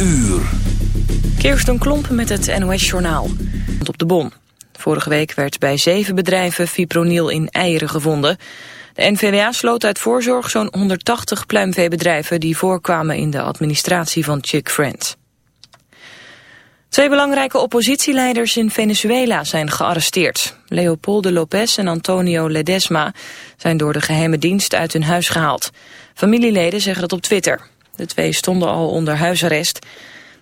uur. Kirsten Klomp met het NOS-journaal. Op de bon. Vorige week werd bij zeven bedrijven fipronil in eieren gevonden. De NVWA sloot uit voorzorg zo'n 180 pluimveebedrijven... die voorkwamen in de administratie van Chick Friends. Twee belangrijke oppositieleiders in Venezuela zijn gearresteerd. Leopoldo López en Antonio Ledesma zijn door de geheime dienst uit hun huis gehaald. Familieleden zeggen dat op Twitter. De twee stonden al onder huisarrest.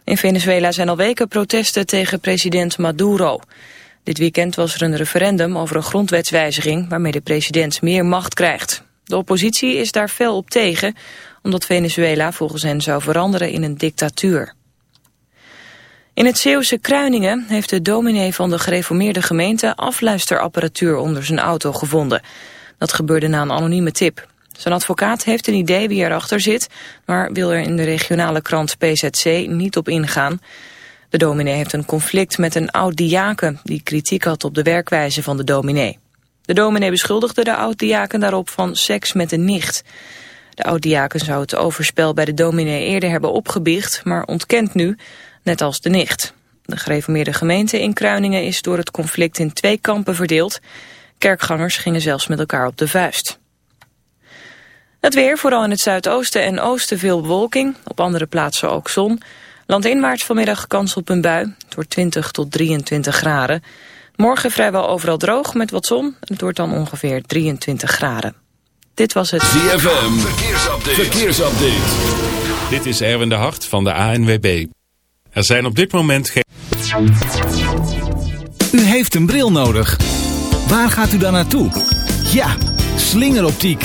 In Venezuela zijn al weken protesten tegen president Maduro. Dit weekend was er een referendum over een grondwetswijziging... waarmee de president meer macht krijgt. De oppositie is daar fel op tegen... omdat Venezuela volgens hen zou veranderen in een dictatuur. In het Zeeuwse Kruiningen heeft de dominee van de gereformeerde gemeente afluisterapparatuur onder zijn auto gevonden. Dat gebeurde na een anonieme tip. Zijn advocaat heeft een idee wie erachter zit, maar wil er in de regionale krant PZC niet op ingaan. De dominee heeft een conflict met een oud-diaken die kritiek had op de werkwijze van de dominee. De dominee beschuldigde de oud-diaken daarop van seks met een nicht. De oud-diaken zou het overspel bij de dominee eerder hebben opgebiecht, maar ontkent nu net als de nicht. De gereformeerde gemeente in Kruiningen is door het conflict in twee kampen verdeeld. Kerkgangers gingen zelfs met elkaar op de vuist. Het weer, vooral in het zuidoosten en oosten veel bewolking, op andere plaatsen ook zon. Landinwaarts vanmiddag kans op een bui, het wordt 20 tot 23 graden. Morgen vrijwel overal droog met wat zon, het wordt dan ongeveer 23 graden. Dit was het ZFM, verkeersupdate. verkeersupdate. Dit is Erwin de Hart van de ANWB. Er zijn op dit moment geen... U heeft een bril nodig. Waar gaat u dan naartoe? Ja, slingeroptiek.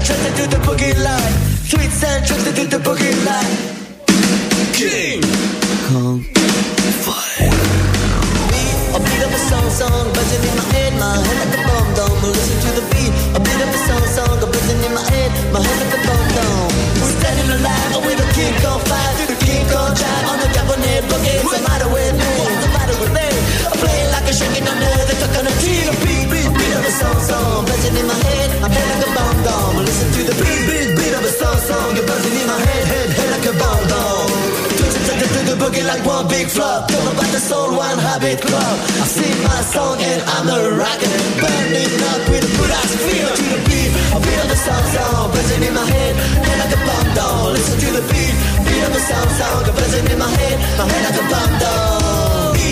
Tweets and to the boogie line. Tweets and trust to the boogie line. King Kong A beat of a song, song, buzzing in my head, my head like a bomb dome. Listen to the beat. A beat of a song, song, buzzing in my head, my head like a bomb dome. We're standing alive with a king on fire, through the king on drive on the Japanese boogie. What's the matter with me? What's the matter with me? I'm playing like a shaking under the coconut tree. A beat, beat, beat of a song, song, buzzing in my head, the beat, beat, beat of a song, song. You're buzzing in my head, head, head like a bomb, dong. To the boogie like one big flop. Don't know about the soul, one habit club. I sing my song and I'm a rocket. Burning up with a good ass feel to the beat. I feel the sound song, buzzing in my head, head like a bomb, dong. Listen to the beat, beat of a song, sound sound. Buzzing in my head, my head like a bomb, dong.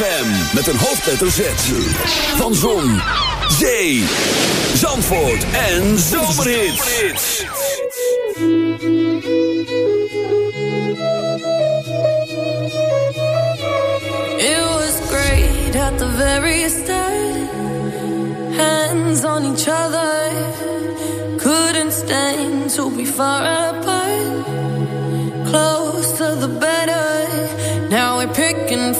ZFM met een hoofdletter Z. Van Zon, Zee, Zandvoort en Zomerhits. It was great at the very start. Hands on each other. Couldn't stand to be far apart. Close to the better. Now we're picking.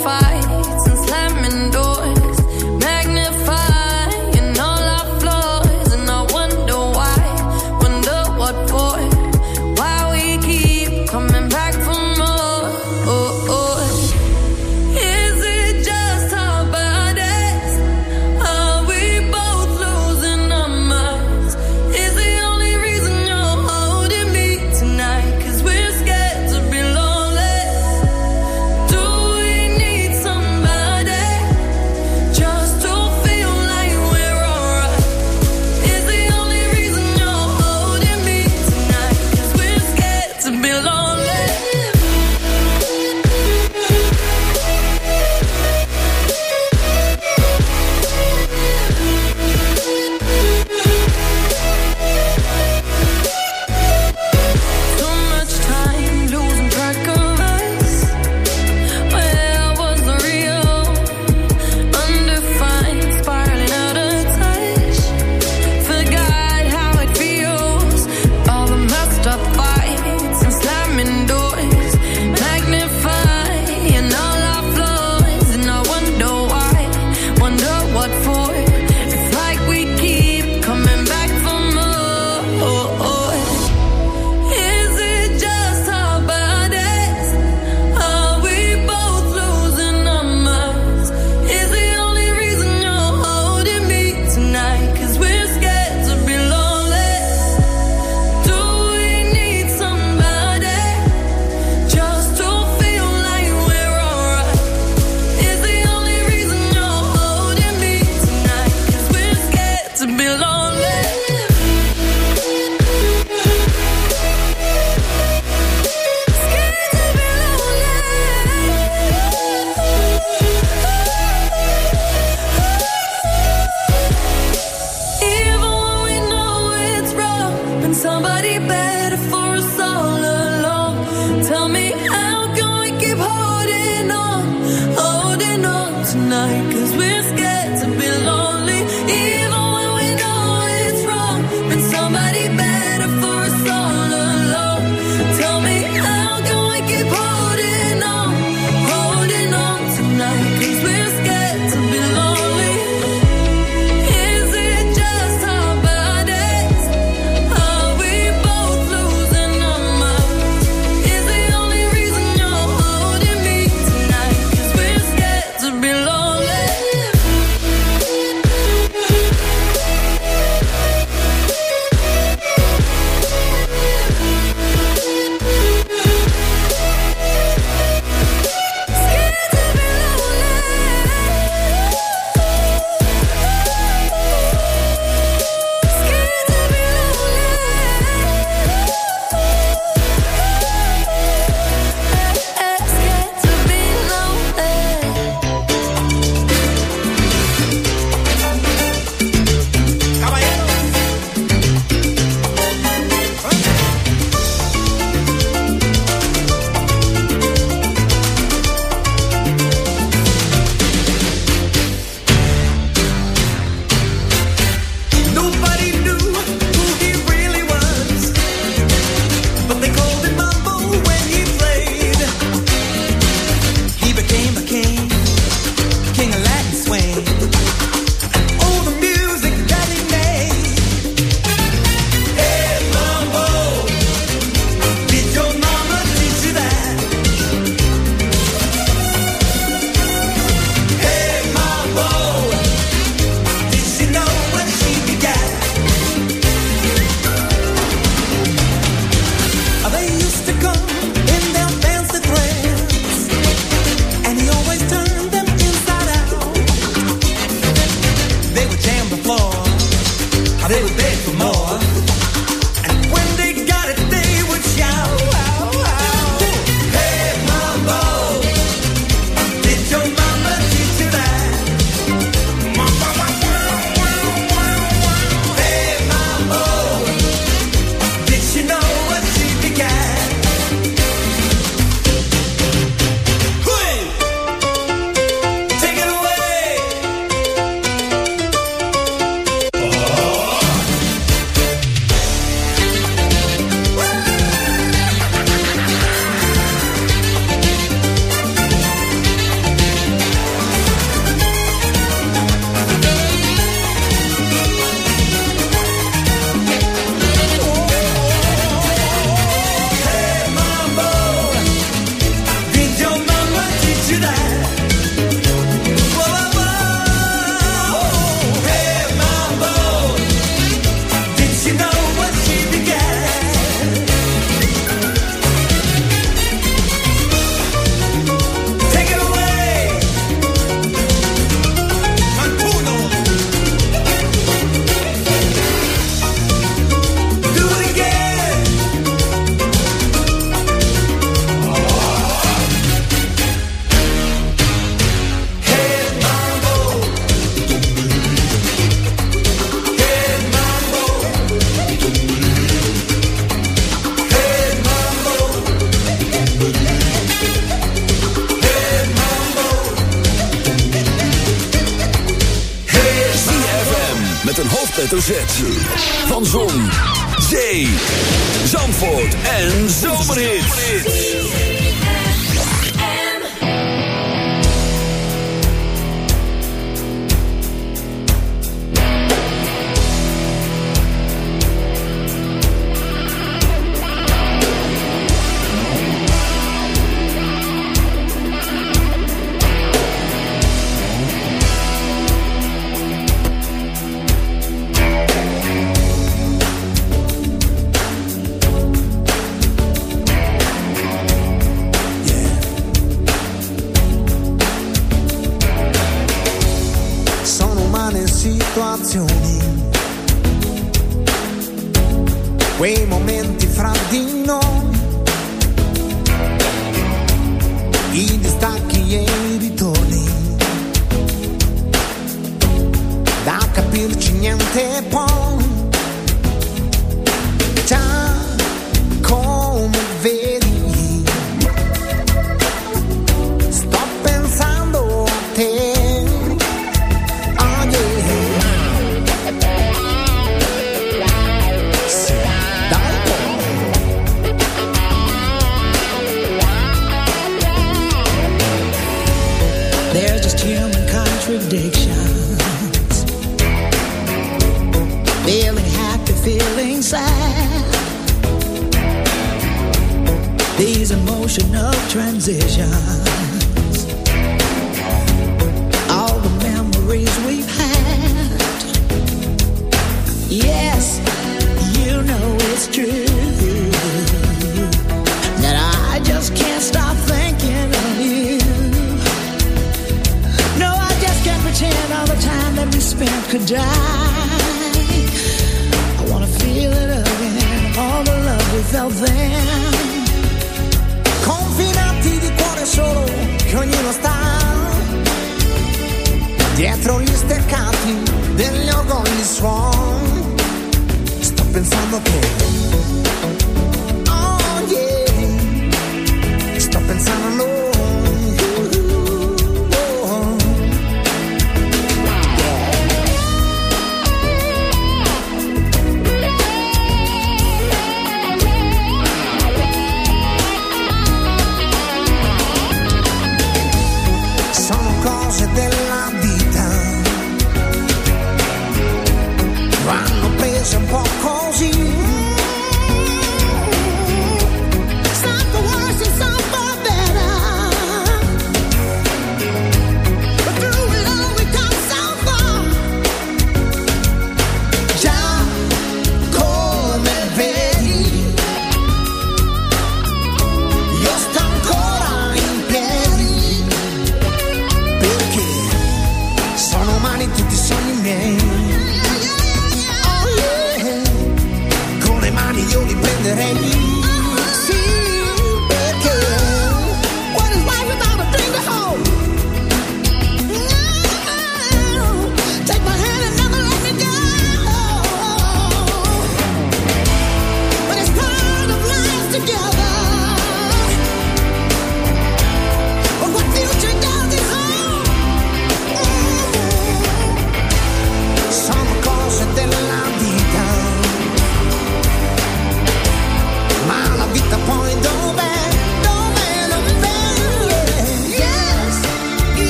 niente può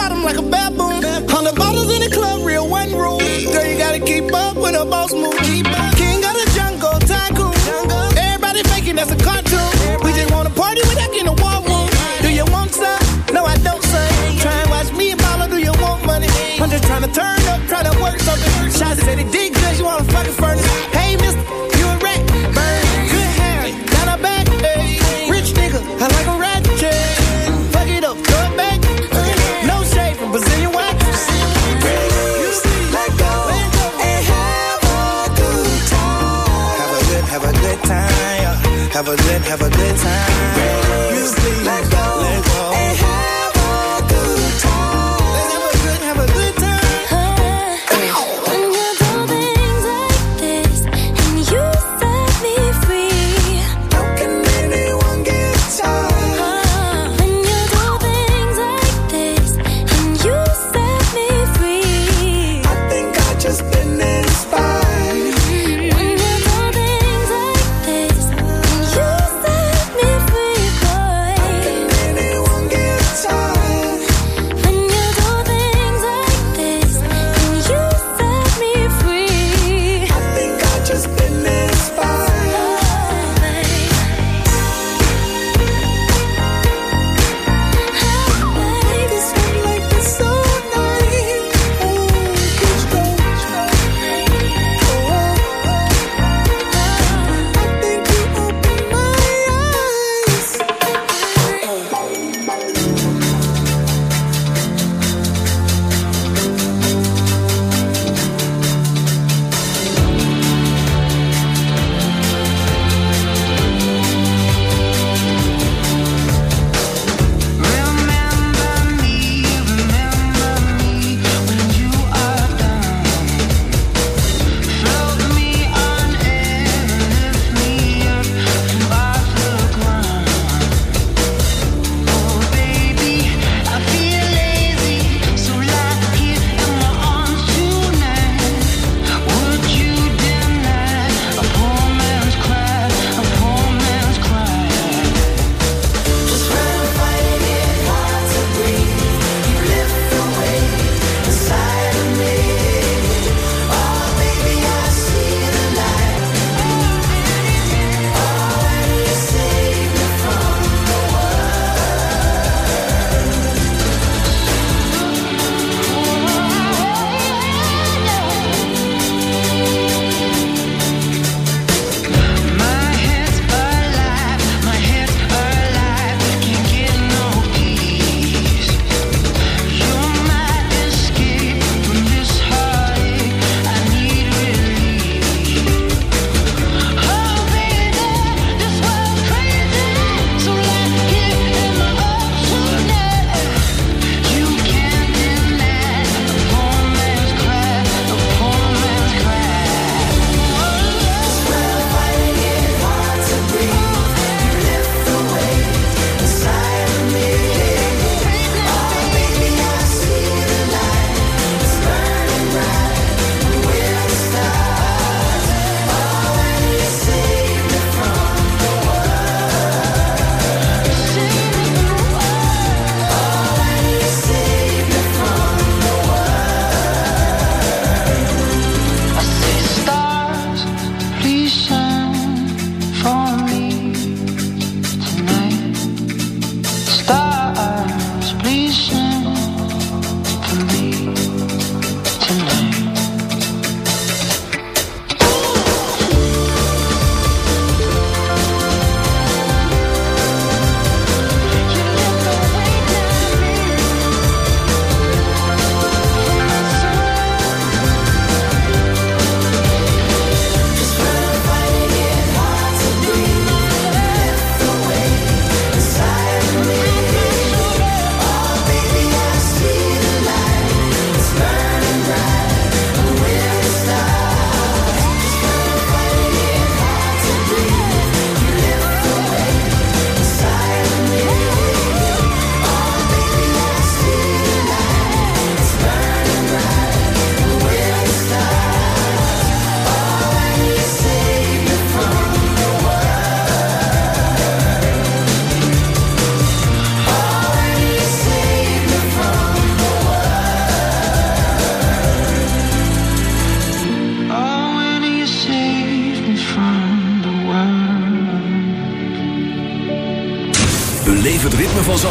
bottom like a baboon. Hundred bottles in the club, real one room. Girl, you gotta keep up with a boss move. King of the jungle, tycoon. Everybody faking that's a cartoon. We just wanna party without getting a war room. Do you want some? No, I don't, son. Try and watch me and mama, do you want money? I'm just trying to turn up, try to work something. Shots said it did good, you wanna fucking furnace. have a good time.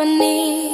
symphony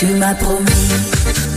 Tu m'as promis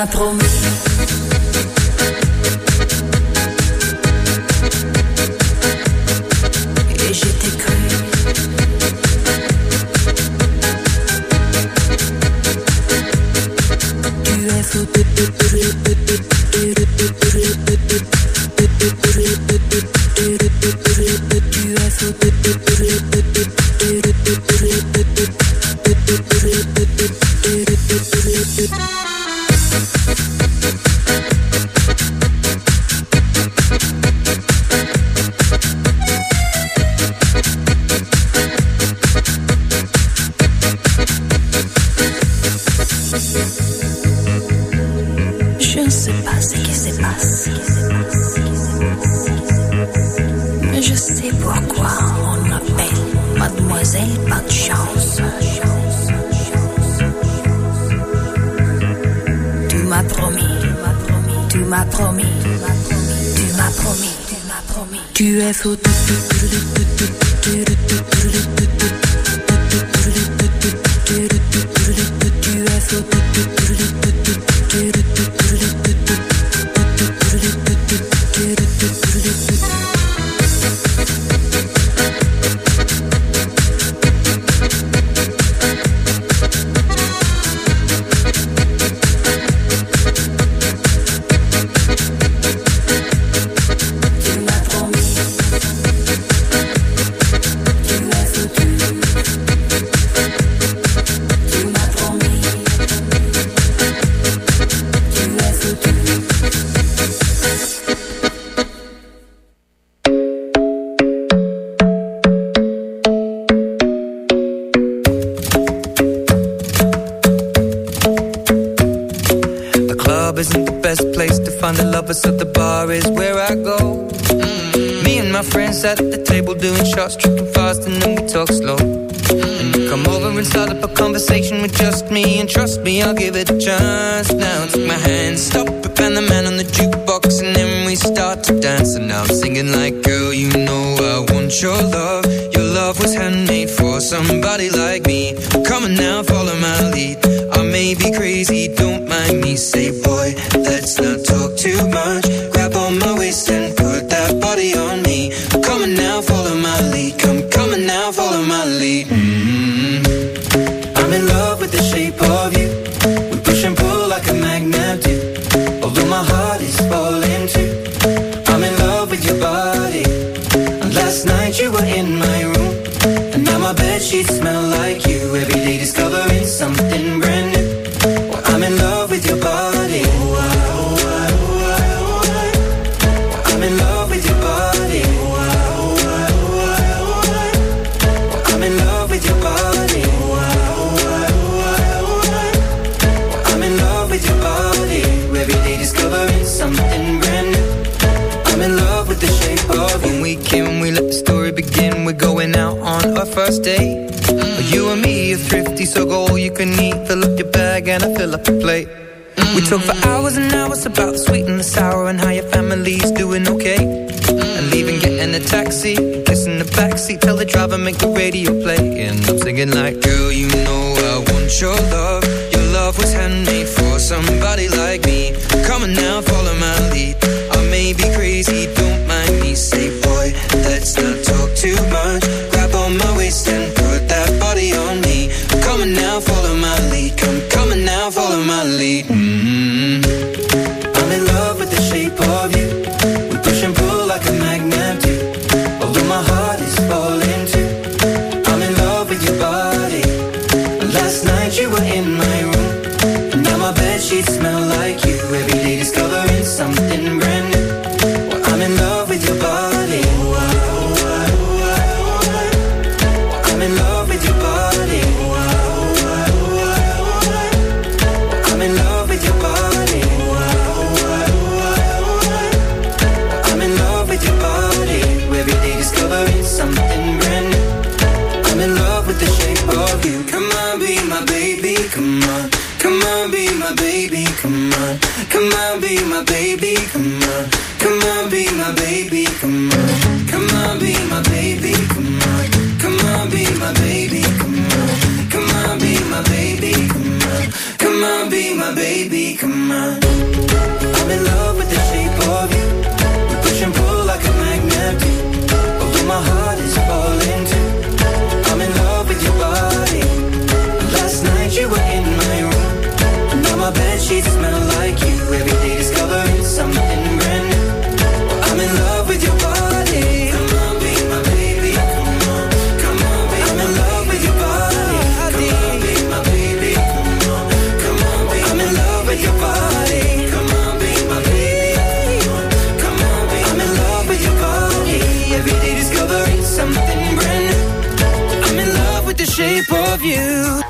m'a promis UFO UFO I'll give it Talk for hours and hours about the sweet and the sour and how your family's doing okay. And leaving, getting a taxi, kissing the backseat, tell the driver make the radio play, and I'm singing like, girl, you know I want your love baby, come on. you.